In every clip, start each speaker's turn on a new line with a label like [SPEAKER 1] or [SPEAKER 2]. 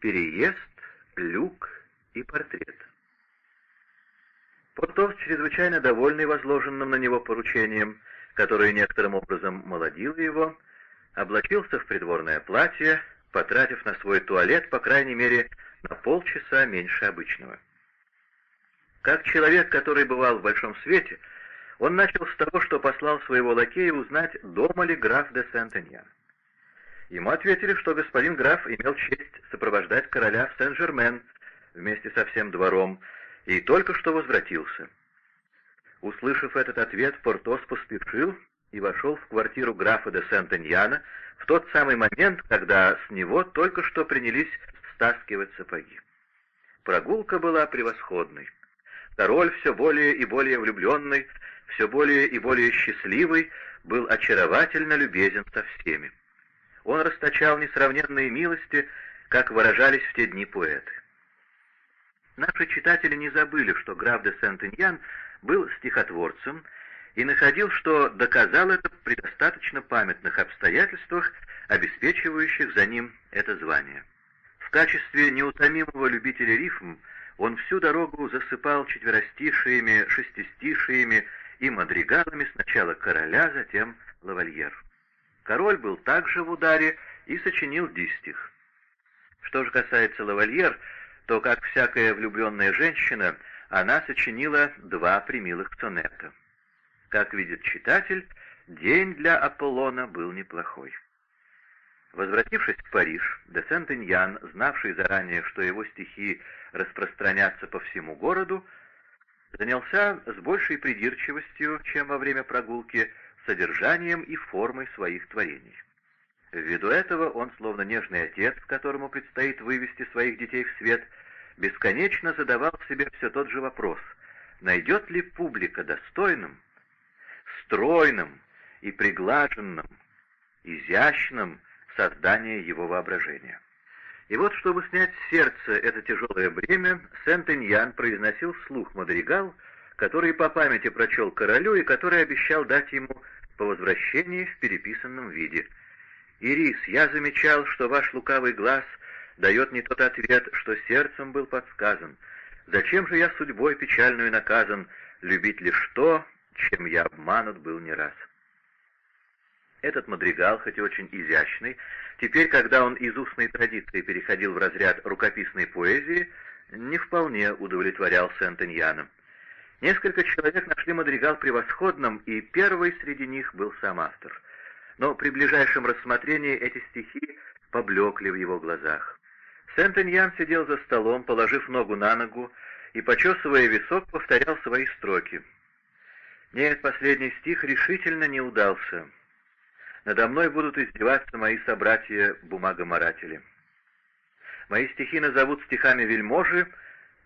[SPEAKER 1] переезд, люк и портрет. Портос, чрезвычайно довольный возложенным на него поручением, которое некоторым образом молодило его, облачился в придворное платье, потратив на свой туалет, по крайней мере, на полчаса меньше обычного. Как человек, который бывал в большом свете, он начал с того, что послал своего лакея узнать, дома ли граф де Сент-Эньян. Ему ответили, что господин граф имел честь сопровождать короля в Сен-Жермен вместе со всем двором и только что возвратился. Услышав этот ответ, Портос поспешил и вошел в квартиру графа де Сент-Эньяна в тот самый момент, когда с него только что принялись стаскивать сапоги. Прогулка была превосходной. Король, все более и более влюбленный, все более и более счастливый, был очаровательно любезен со всеми. Он расточал несравненные милости, как выражались в те дни поэты. Наши читатели не забыли, что граф де Сент-Иньян был стихотворцем и находил, что доказал это при достаточно памятных обстоятельствах, обеспечивающих за ним это звание. В качестве неутомимого любителя рифм он всю дорогу засыпал четверостишиями, шестистишиями и мадригалами сначала короля, затем лавальер. Король был также в ударе и сочинил дистих. Что же касается лавальер, то, как всякая влюбленная женщина, она сочинила два примилых сонета. Как видит читатель, день для Аполлона был неплохой. Возвратившись в Париж, де Сент-Иньян, знавший заранее, что его стихи распространятся по всему городу, занялся с большей придирчивостью, чем во время прогулки, содержанием и формой своих творений. Ввиду этого он, словно нежный отец, которому предстоит вывести своих детей в свет, бесконечно задавал себе все тот же вопрос, найдет ли публика достойным, стройным и приглаженным, изящным создание его воображения. И вот, чтобы снять с сердца это тяжелое бремя, Сент-Иньян произносил вслух мадригал, который по памяти прочел королю и который обещал дать ему по возвращении в переписанном виде. «Ирис, я замечал, что ваш лукавый глаз дает не тот ответ, что сердцем был подсказан. Зачем же я судьбой печальную наказан, любить лишь то, чем я обманут был не раз?» Этот мадригал, хоть и очень изящный, теперь, когда он из устной традиции переходил в разряд рукописной поэзии, не вполне удовлетворял Сент-Эньяна. Несколько человек нашли мадригал превосходным, и первый среди них был сам автор. Но при ближайшем рассмотрении эти стихи поблекли в его глазах. Сент-Эньян сидел за столом, положив ногу на ногу, и, почесывая висок, повторял свои строки. Нет, последний стих решительно не удался. Надо мной будут издеваться мои собратья-бумагоморатели. Мои стихи назовут стихами вельможи,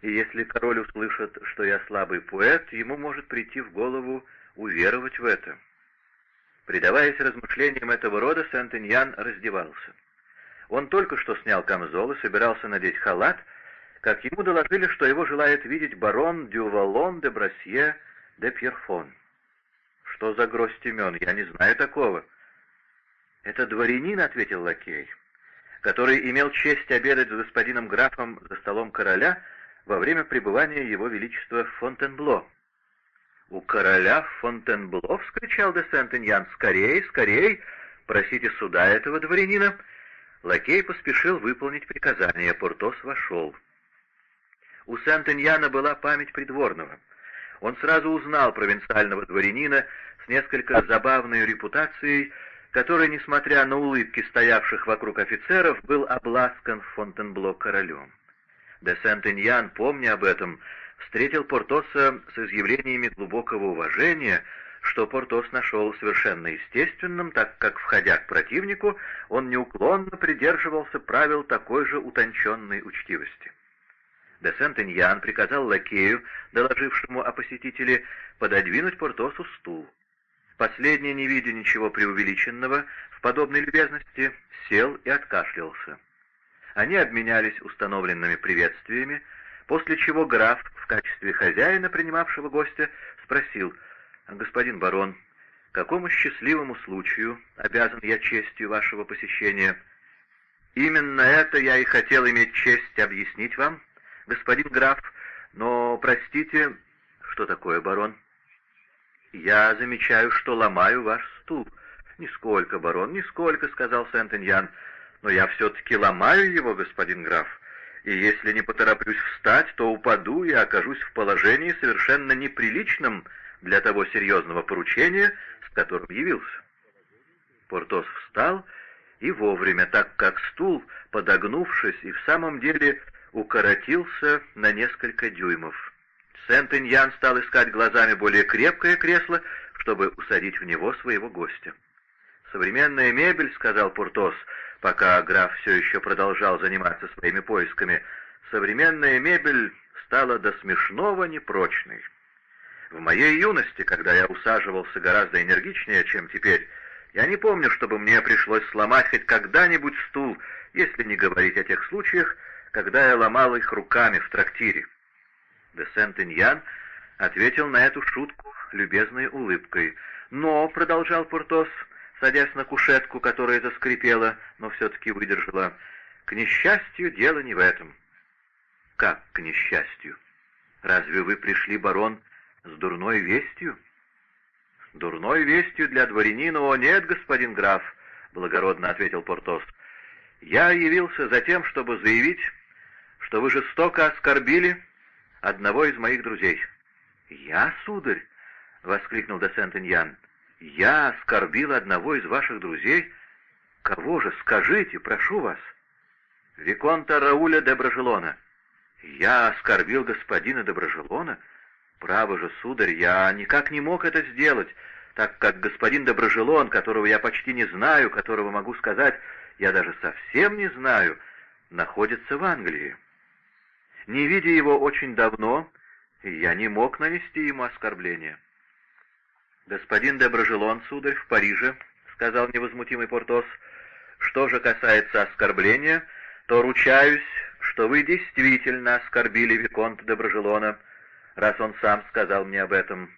[SPEAKER 1] и если король услышит, что я слабый поэт, ему может прийти в голову уверовать в это. Предаваясь размышлениям этого рода, Сент-Иньян раздевался. Он только что снял камзол и собирался надеть халат, как ему доложили, что его желает видеть барон Дювалон де Брасье де Пьерфон. Что за гроздь имен? Я не знаю такого. «Это дворянин», — ответил лакей, который имел честь обедать с господином графом за столом короля во время пребывания его величества в Фонтенбло. «У короля Фонтенбло!» — вскричал де Сент-Иньян. «Скорей, скорей! Просите суда этого дворянина!» Лакей поспешил выполнить приказание, Портос вошел. У Сент-Иньяна была память придворного. Он сразу узнал провинциального дворянина с несколько забавной репутацией, который, несмотря на улыбки стоявших вокруг офицеров, был обласкан Фонтенбло королем. Де Сент-Иньян, помня об этом, встретил Портоса с изъявлениями глубокого уважения, что Портос нашел совершенно естественным, так как, входя к противнику, он неуклонно придерживался правил такой же утонченной учтивости. Де Сент-Иньян приказал лакею, доложившему о посетителе, пододвинуть Портосу стул. Последний, не видя ничего преувеличенного в подобной любезности, сел и откашлялся. Они обменялись установленными приветствиями, после чего граф, в качестве хозяина, принимавшего гостя, спросил, «Господин барон, какому счастливому случаю обязан я честью вашего посещения?» Именно это я и хотел иметь честь объяснить вам, господин граф, но, простите, что такое, барон? Я замечаю, что ломаю ваш стул. Нисколько, барон, нисколько, сказал Сент-Иньян, но я все-таки ломаю его, господин граф, и если не потороплюсь встать, то упаду и окажусь в положении совершенно неприличном для того серьезного поручения, с которым явился. Портос встал и вовремя, так как стул, подогнувшись, и в самом деле укоротился на несколько дюймов. Сент-Иньян стал искать глазами более крепкое кресло, чтобы усадить в него своего гостя. «Современная мебель», — сказал Портос, пока граф все еще продолжал заниматься своими поисками, — «современная мебель стала до смешного непрочной. В моей юности, когда я усаживался гораздо энергичнее, чем теперь, я не помню, чтобы мне пришлось сломать хоть когда-нибудь стул, если не говорить о тех случаях, когда я ломал их руками в трактире. Де Сент-Иньян ответил на эту шутку любезной улыбкой. «Но», — продолжал Портос, садясь на кушетку, которая заскрипела, но все-таки выдержала, — «к несчастью, дело не в этом». «Как к несчастью? Разве вы пришли, барон, с дурной вестью?» «Дурной вестью для дворянина? О, нет, господин граф!» — благородно ответил Портос. «Я явился за тем, чтобы заявить, что вы жестоко оскорбили одного из моих друзей». «Я, сударь?» — воскликнул де Сент-Иньян. «Я оскорбил одного из ваших друзей? Кого же, скажите, прошу вас?» «Виконта Рауля де Брожелона». «Я оскорбил господина де Брожелона?» «Право же, сударь, я никак не мог это сделать, так как господин Доброжелон, которого я почти не знаю, которого могу сказать, я даже совсем не знаю, находится в Англии. Не видя его очень давно, я не мог нанести ему оскорбление». «Господин Доброжелон, сударь, в Париже», — сказал невозмутимый Портос, — «что же касается оскорбления, то ручаюсь, что вы действительно оскорбили Виконта Доброжелона» раз он сам сказал мне об этом.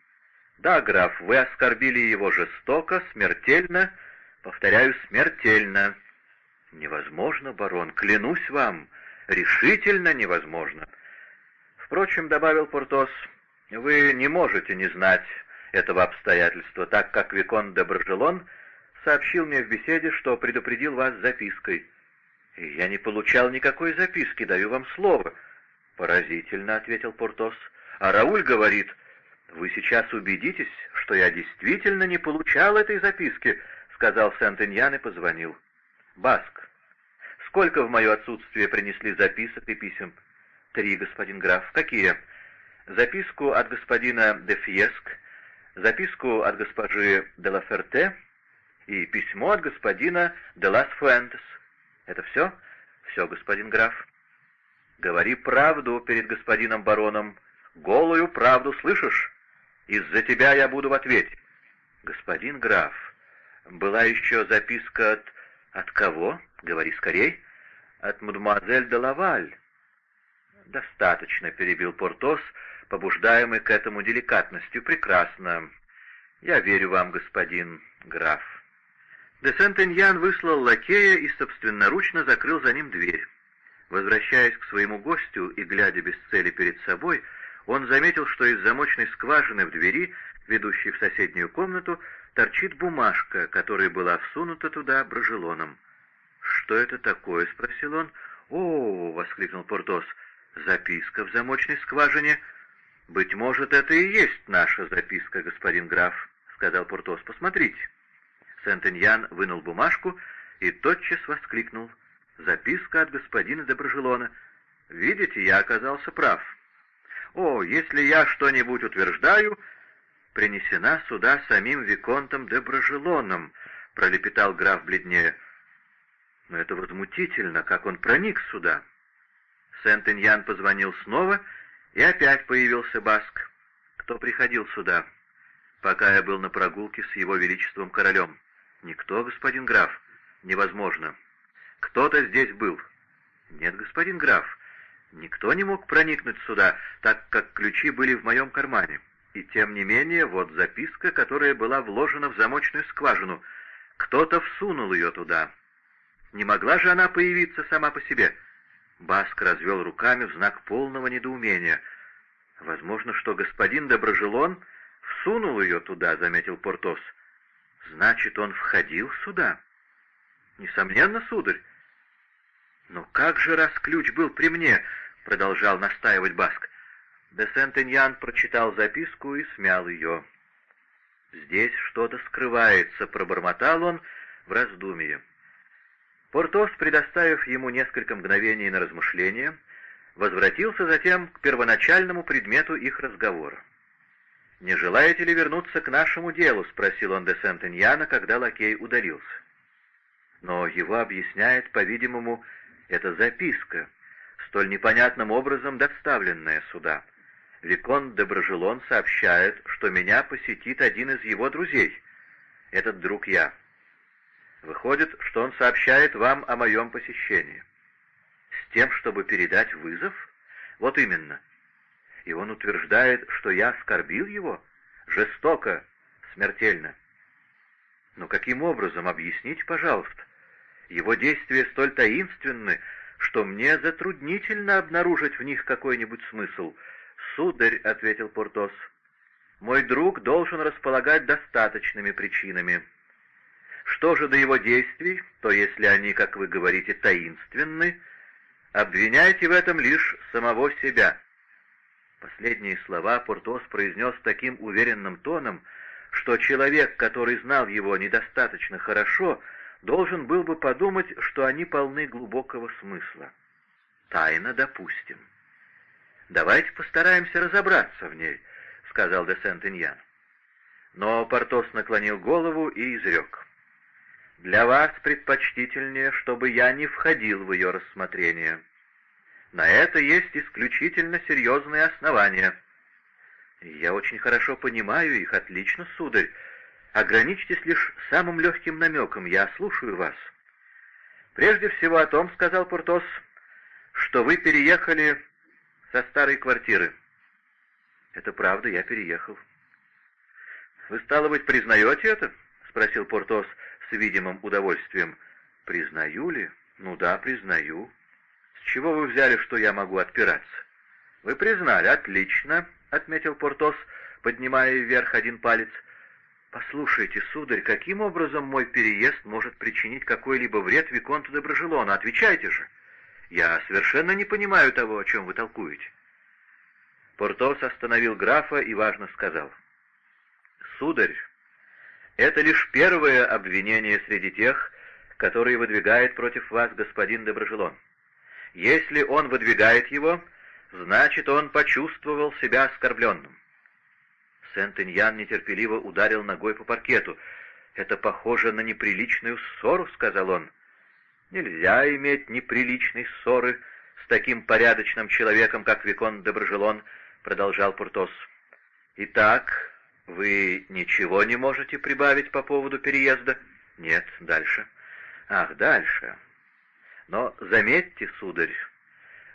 [SPEAKER 1] Да, граф, вы оскорбили его жестоко, смертельно, повторяю, смертельно. Невозможно, барон, клянусь вам, решительно невозможно. Впрочем, добавил Портос, вы не можете не знать этого обстоятельства, так как Викон де Брожелон сообщил мне в беседе, что предупредил вас запиской. Я не получал никакой записки, даю вам слово. Поразительно, — ответил Портос. А Рауль говорит, «Вы сейчас убедитесь, что я действительно не получал этой записки», — сказал Сент-Иньян и позвонил. «Баск, сколько в мое отсутствие принесли записок и писем?» «Три, господин граф. Какие?» «Записку от господина де Фьеск, записку от госпожи де ла Ферте и письмо от господина де лас Фуэнтес. Это все?» «Все, господин граф». «Говори правду перед господином бароном», голую правду, слышишь? Из-за тебя я буду в ответе. Господин граф, была еще записка от... От кого? Говори скорей. От мадемуазель де Лаваль. Достаточно, перебил Портос, побуждаемый к этому деликатностью. Прекрасно. Я верю вам, господин граф. Де Сент-Эньян выслал лакея и собственноручно закрыл за ним дверь. Возвращаясь к своему гостю и глядя без цели перед собой, он заметил, что из замочной скважины в двери, ведущей в соседнюю комнату, торчит бумажка, которая была всунута туда брожелоном. «Что это такое?» — спросил он. «О!» — воскликнул Портос. «Записка в замочной скважине?» «Быть может, это и есть наша записка, господин граф», — сказал Портос. «Посмотрите». Сент-Эньян вынул бумажку и тотчас воскликнул. «Записка от господина Доброжелона. Видите, я оказался прав. «О, если я что-нибудь утверждаю, принесена сюда самим Виконтом де Брожелоном», — пролепетал граф бледнее. «Но это возмутительно, как он проник сюда». Сент-Иньян позвонил снова, и опять появился Баск. «Кто приходил сюда?» «Пока я был на прогулке с его величеством королем». «Никто, господин граф». «Невозможно». «Кто-то здесь был». «Нет, господин граф. Никто не мог проникнуть сюда, так как ключи были в моем кармане. И тем не менее, вот записка, которая была вложена в замочную скважину. Кто-то всунул ее туда. Не могла же она появиться сама по себе?» Баск развел руками в знак полного недоумения. «Возможно, что господин Доброжелон всунул ее туда», — заметил Портос. «Значит, он входил сюда?» «Несомненно, сударь». «Но как же, раз ключ был при мне?» — продолжал настаивать Баск. Де Сент-Эньян прочитал записку и смял ее. «Здесь что-то скрывается», — пробормотал он в раздумье. Портос, предоставив ему несколько мгновений на размышление, возвратился затем к первоначальному предмету их разговора. «Не желаете ли вернуться к нашему делу?» — спросил он де Сент-Эньяна, когда лакей удалился. Но его объясняет, по-видимому, эта записка, столь непонятным образом доставленная сюда. Викон Доброжелон сообщает, что меня посетит один из его друзей. Этот друг я. Выходит, что он сообщает вам о моем посещении. С тем, чтобы передать вызов? Вот именно. И он утверждает, что я оскорбил его? Жестоко, смертельно. Но каким образом, объясните, пожалуйста? Его действия столь таинственны, что мне затруднительно обнаружить в них какой-нибудь смысл — «Сударь», — ответил Портос, — «мой друг должен располагать достаточными причинами. Что же до его действий, то если они, как вы говорите, таинственны, обвиняйте в этом лишь самого себя». Последние слова Портос произнес таким уверенным тоном, что человек, который знал его недостаточно хорошо, должен был бы подумать, что они полны глубокого смысла. Тайна, допустим. «Давайте постараемся разобраться в ней», — сказал де Сент-Иньян. Но Портос наклонил голову и изрек. «Для вас предпочтительнее, чтобы я не входил в ее рассмотрение. На это есть исключительно серьезные основания». «Я очень хорошо понимаю их, отлично, сударь. Ограничьтесь лишь самым легким намеком, я слушаю вас». «Прежде всего о том, — сказал Портос, — что вы переехали со старой квартиры. Это правда, я переехал. Вы, стало быть, признаете это? Спросил Портос с видимым удовольствием. Признаю ли? Ну да, признаю. С чего вы взяли, что я могу отпираться? Вы признали, отлично, отметил Портос, поднимая вверх один палец. «Послушайте, сударь, каким образом мой переезд может причинить какой-либо вред Виконту Доброжелону? Отвечайте же!» «Я совершенно не понимаю того, о чем вы толкуете». Портос остановил графа и важно сказал. «Сударь, это лишь первое обвинение среди тех, которые выдвигает против вас господин Доброжелон. Если он выдвигает его, значит, он почувствовал себя оскорбленным». Сент-Иньян нетерпеливо ударил ногой по паркету. «Это похоже на неприличную ссору», — сказал он. Нельзя иметь неприличной ссоры с таким порядочным человеком, как Викон Доброжелон, — продолжал Пуртос. Итак, вы ничего не можете прибавить по поводу переезда? Нет, дальше. Ах, дальше. Но заметьте, сударь,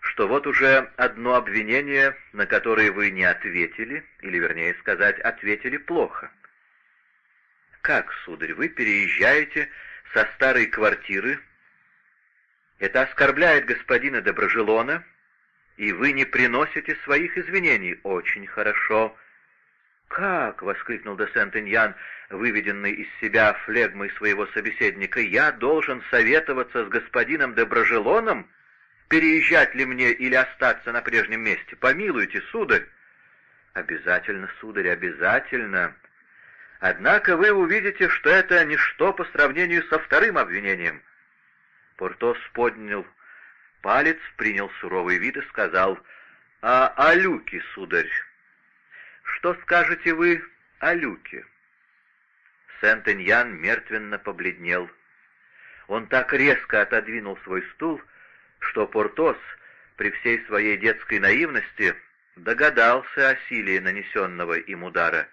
[SPEAKER 1] что вот уже одно обвинение, на которое вы не ответили, или, вернее сказать, ответили плохо. Как, сударь, вы переезжаете со старой квартиры это оскорбляет господина Доброжелона, и вы не приносите своих извинений. Очень хорошо. «Как?» — воскликнул де Сент-Иньян, выведенный из себя флегмой своего собеседника. «Я должен советоваться с господином Доброжелоном? Переезжать ли мне или остаться на прежнем месте? Помилуйте, сударь!» «Обязательно, сударь, обязательно. Однако вы увидите, что это ничто по сравнению со вторым обвинением. Портос поднял палец, принял суровый вид и сказал, «А о Люке, сударь, что скажете вы о Люке?» Сент-Эньян мертвенно побледнел. Он так резко отодвинул свой стул, что Портос, при всей своей детской наивности, догадался о силе нанесенного им удара.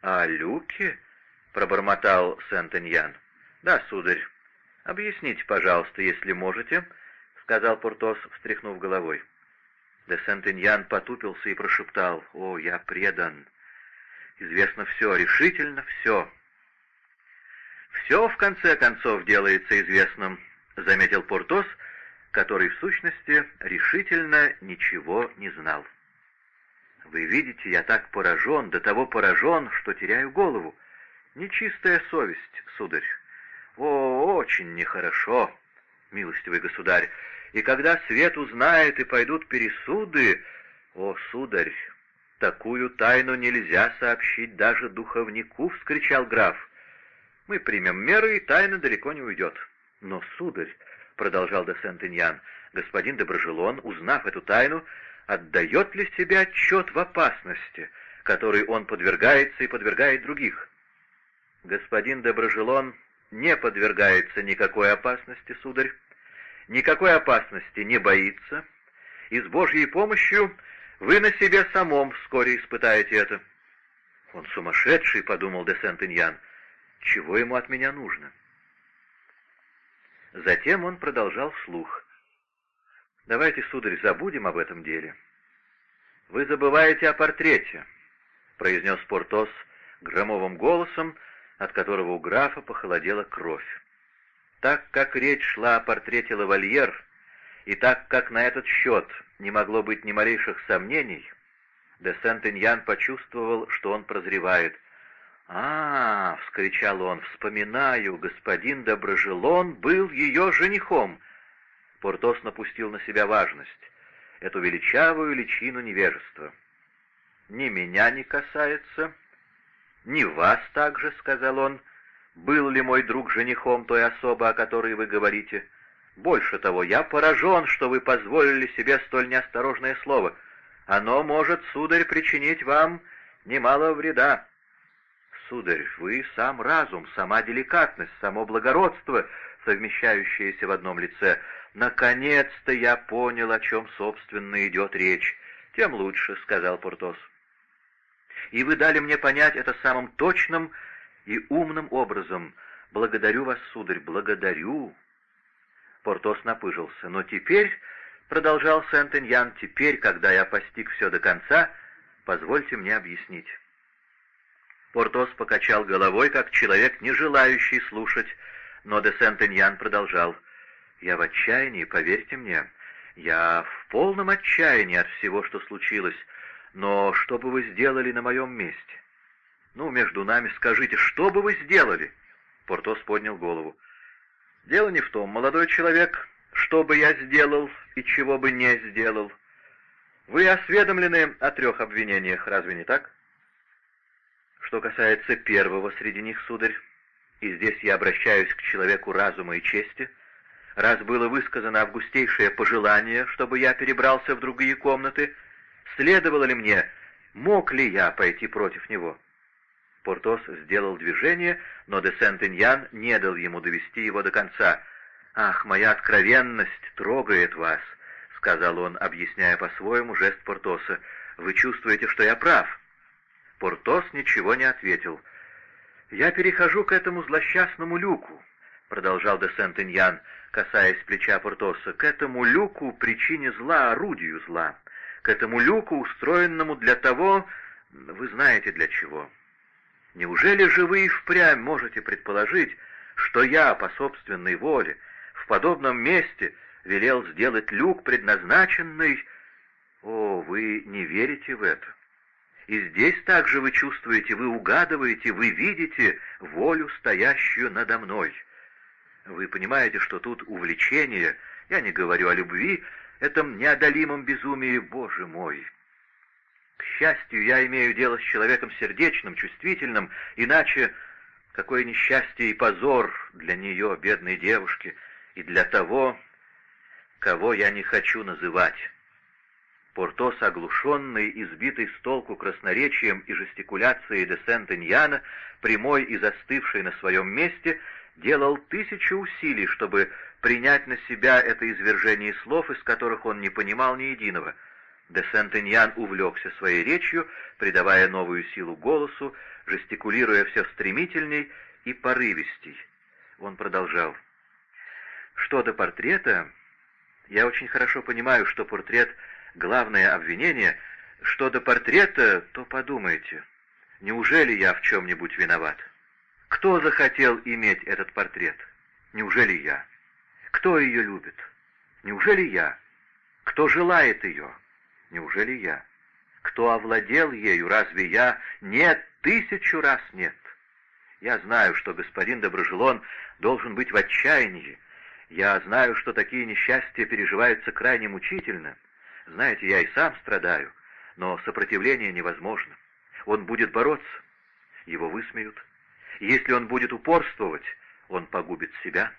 [SPEAKER 1] «А Люке?» — пробормотал Сент-Эньян. «Да, сударь, «Объясните, пожалуйста, если можете», — сказал Портос, встряхнув головой. Де Сент-Иньян потупился и прошептал, «О, я предан! Известно все, решительно все!» «Все, в конце концов, делается известным», —— заметил Портос, который, в сущности, решительно ничего не знал. «Вы видите, я так поражен, до того поражен, что теряю голову. Нечистая совесть, сударь. О, очень нехорошо, милостивый государь. И когда свет узнает и пойдут пересуды, о, сударь, такую тайну нельзя сообщить даже духовнику, — вскричал граф. Мы примем меры, и тайна далеко не уйдет. Но, сударь, — продолжал де Сент-Иньян, — господин Доброжелон, узнав эту тайну, отдает ли себе отчет в опасности, которой он подвергается и подвергает других? Господин Доброжелон не подвергается никакой опасности, сударь, никакой опасности не боится, и с Божьей помощью вы на себе самом вскоре испытаете это. Он сумасшедший, — подумал де Сент-Иньян, — чего ему от меня нужно? Затем он продолжал вслух. «Давайте, сударь, забудем об этом деле». «Вы забываете о портрете», — произнес Портос громовым голосом, от которого у графа похолодела кровь. Так как речь шла о портрете лавальер, и так как на этот счет не могло быть ни малейших сомнений, де Сент-Иньян почувствовал, что он прозревает. «А, — вскричал он, — вспоминаю, господин Доброжелон был ее женихом!» Портос напустил на себя важность, эту величавую личину невежества. «Ни меня не касается, ни вас также, — сказал он, — был ли мой друг женихом той особы, о которой вы говорите. Больше того, я поражен, что вы позволили себе столь неосторожное слово. Оно может, сударь, причинить вам немало вреда. Сударь, вы сам разум, сама деликатность, само благородство, совмещающиеся в одном лице. Наконец-то я понял, о чем, собственно, идет речь. Тем лучше, — сказал Портос. И вы дали мне понять это самым точным и умным образом. Благодарю вас, сударь, благодарю. Портос напыжился. Но теперь, — продолжал Сент-Эньян, — теперь, когда я постиг все до конца, позвольте мне объяснить. Портос покачал головой, как человек, не желающий слушать, но де Сент-Эньян продолжал. «Я в отчаянии, поверьте мне. Я в полном отчаянии от всего, что случилось. Но что бы вы сделали на моем месте? «Ну, между нами скажите, что бы вы сделали?» Портос поднял голову. «Дело не в том, молодой человек, что бы я сделал и чего бы не сделал. Вы осведомлены о трех обвинениях, разве не так?» «Что касается первого среди них, сударь, и здесь я обращаюсь к человеку разума и чести, раз было высказано августейшее пожелание, чтобы я перебрался в другие комнаты, следовало ли мне, мог ли я пойти против него?» Портос сделал движение, но де Сент-Иньян не дал ему довести его до конца. «Ах, моя откровенность трогает вас», — сказал он, объясняя по-своему жест Портоса. «Вы чувствуете, что я прав?» Портос ничего не ответил. «Я перехожу к этому злосчастному люку», — продолжал де Сент-Иньян, касаясь плеча Портоса, — «к этому люку причине зла, орудию зла, к этому люку, устроенному для того, вы знаете для чего». Неужели же вы и впрямь можете предположить, что я по собственной воле в подобном месте велел сделать люк, предназначенный... О, вы не верите в это. И здесь также вы чувствуете, вы угадываете, вы видите волю, стоящую надо мной. Вы понимаете, что тут увлечение, я не говорю о любви, этом неодолимом безумии, Боже мой, к счастью, я имею дело с человеком сердечным, чувствительным, иначе какое несчастье и позор для нее, бедной девушки, и для того, кого я не хочу называть. Портос, оглушенный, избитый с толку красноречием и жестикуляцией де Сент-Иньяна, прямой и застывший на своем месте, делал тысячу усилий, чтобы принять на себя это извержение слов, из которых он не понимал ни единого — Де Сент-Иньян увлекся своей речью, придавая новую силу голосу, жестикулируя все стремительней и порывистей. Он продолжал. «Что до портрета, я очень хорошо понимаю, что портрет — главное обвинение. Что до портрета, то подумайте, неужели я в чем-нибудь виноват? Кто захотел иметь этот портрет? Неужели я? Кто ее любит? Неужели я? Кто желает ее? Неужели я? Кто овладел ею? Разве я? Нет, тысячу раз нет. Я знаю, что господин Доброжелон должен быть в отчаянии. Я знаю, что такие несчастья переживаются крайне мучительно. Знаете, я и сам страдаю, но сопротивление невозможно. Он будет бороться, его высмеют. Если он будет упорствовать, он погубит себя.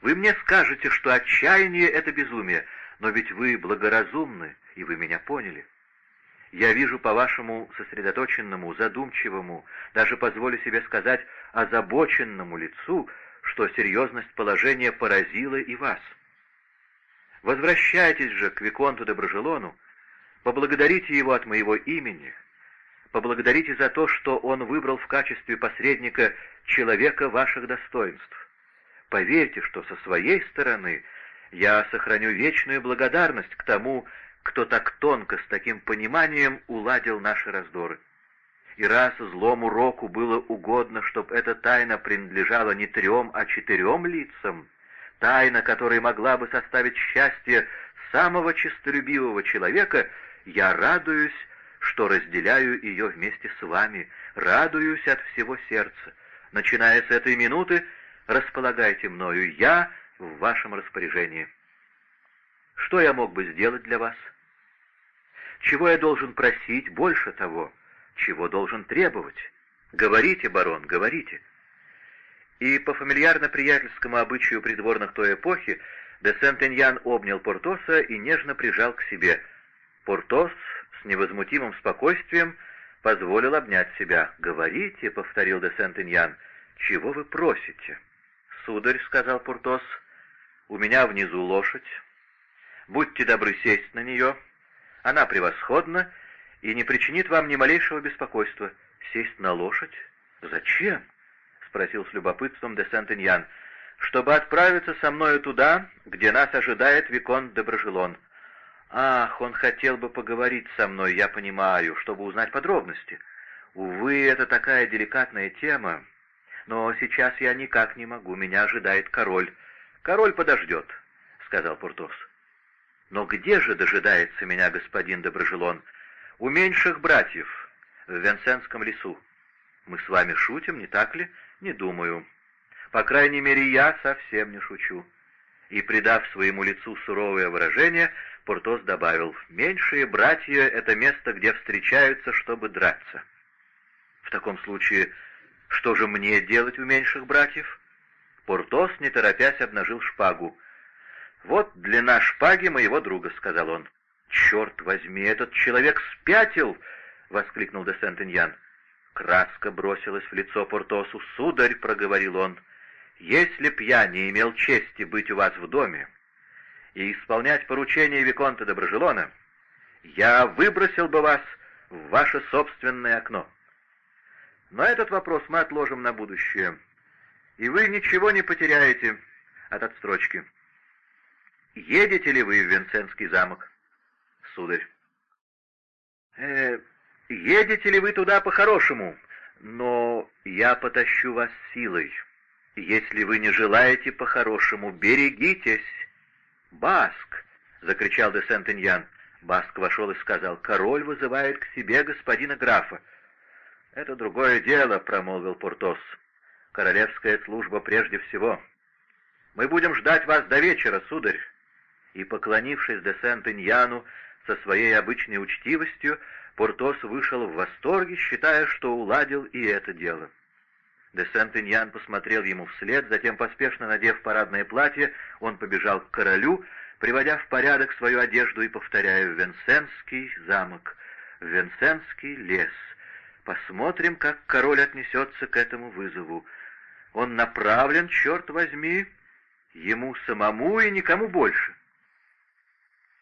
[SPEAKER 1] Вы мне скажете, что отчаяние — это безумие, но ведь вы благоразумны, и вы меня поняли. Я вижу по вашему сосредоточенному, задумчивому, даже позволю себе сказать, озабоченному лицу, что серьезность положения поразила и вас. Возвращайтесь же к Виконту Доброжелону, поблагодарите его от моего имени, поблагодарите за то, что он выбрал в качестве посредника человека ваших достоинств. Поверьте, что со своей стороны я сохраню вечную благодарность к тому, кто так тонко, с таким пониманием уладил наши раздоры. И раз злому року было угодно, чтобы эта тайна принадлежала не трем, а четырем лицам, тайна, которая могла бы составить счастье самого честолюбивого человека, я радуюсь, что разделяю ее вместе с вами, радуюсь от всего сердца. Начиная с этой минуты, располагайте мною, я в вашем распоряжении. Что я мог бы сделать для вас? Чего я должен просить больше того? Чего должен требовать? Говорите, барон, говорите. И по фамильярно-приятельскому обычаю придворных той эпохи де Сент-Эньян обнял Портоса и нежно прижал к себе. Портос с невозмутимым спокойствием позволил обнять себя. «Говорите», — повторил де Сент-Эньян, — «чего вы просите?» «Сударь», — сказал Портос, — «у меня внизу лошадь. Будьте добры сесть на нее. Она превосходна и не причинит вам ни малейшего беспокойства. Сесть на лошадь? Зачем?» — спросил с любопытством де Сент-Эньян. «Чтобы отправиться со мною туда, где нас ожидает Викон де Брожелон». «Ах, он хотел бы поговорить со мной, я понимаю, чтобы узнать подробности. Увы, это такая деликатная тема. Но сейчас я никак не могу, меня ожидает король. Король подождет», — сказал Портос. «Но где же дожидается меня господин Доброжелон? У меньших братьев, в Венсенском лесу. Мы с вами шутим, не так ли? Не думаю. По крайней мере, я совсем не шучу». И, придав своему лицу суровое выражение, Портос добавил, «Меньшие братья — это место, где встречаются, чтобы драться». «В таком случае что же мне делать у меньших братьев? Портос, не торопясь, обнажил шпагу. «Вот длина шпаги моего друга», — сказал он. «Черт возьми, этот человек спятил!» — воскликнул де Сент-Иньян. Краска бросилась в лицо Портосу. «Сударь», — проговорил он, — «если б я не имел чести быть у вас в доме и исполнять поручения Виконта Доброжелона, я выбросил бы вас в ваше собственное окно». Но этот вопрос мы отложим на будущее. И вы ничего не потеряете от отстрочки. Едете ли вы в Венценский замок, сударь? Э, едете ли вы туда по-хорошему? Но я потащу вас силой. Если вы не желаете по-хорошему, берегитесь. Баск! — закричал де Сент-Иньян. Баск вошел и сказал, «Король вызывает к себе господина графа». «Это другое дело», — промолвил Портос. «Королевская служба прежде всего. Мы будем ждать вас до вечера, сударь». И, поклонившись де Сент-Иньяну со своей обычной учтивостью, Портос вышел в восторге, считая, что уладил и это дело. Де Сент-Иньян посмотрел ему вслед, затем, поспешно надев парадное платье, он побежал к королю, приводя в порядок свою одежду и повторяя «В Венсенский замок, Венсенский лес». Посмотрим, как король отнесется к этому вызову. Он направлен, черт возьми, ему самому и никому больше.